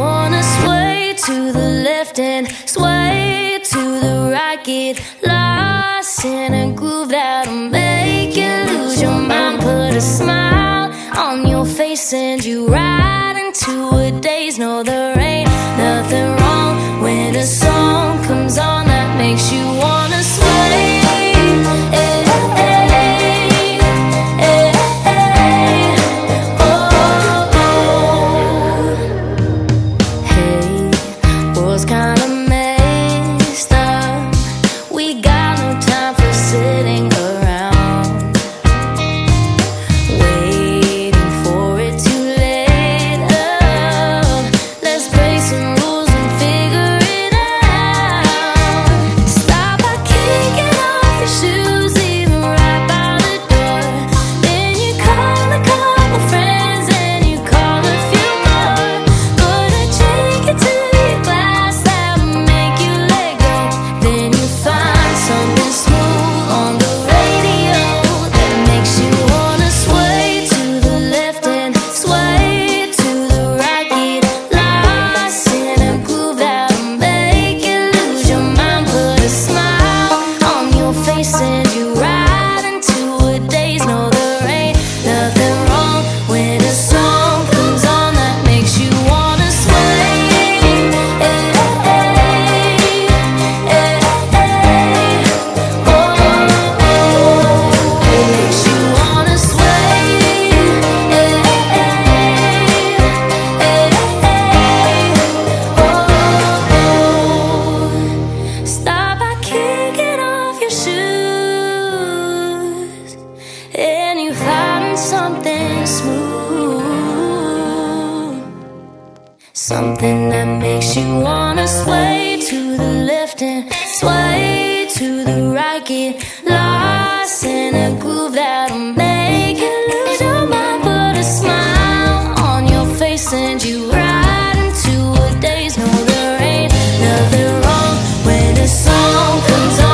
wanna sway to the left and sway to the right. Get lost in a groove that'll make you lose your mind. Put a smile on your face and you ride into a daze. No, there ain't nothing wrong when a song something that makes you wanna sway to the left and sway to the right. Get lost in a groove that'll make you lose your mind. Put a smile on your face and you ride into a daze. No, there ain't nothing wrong when a song comes on.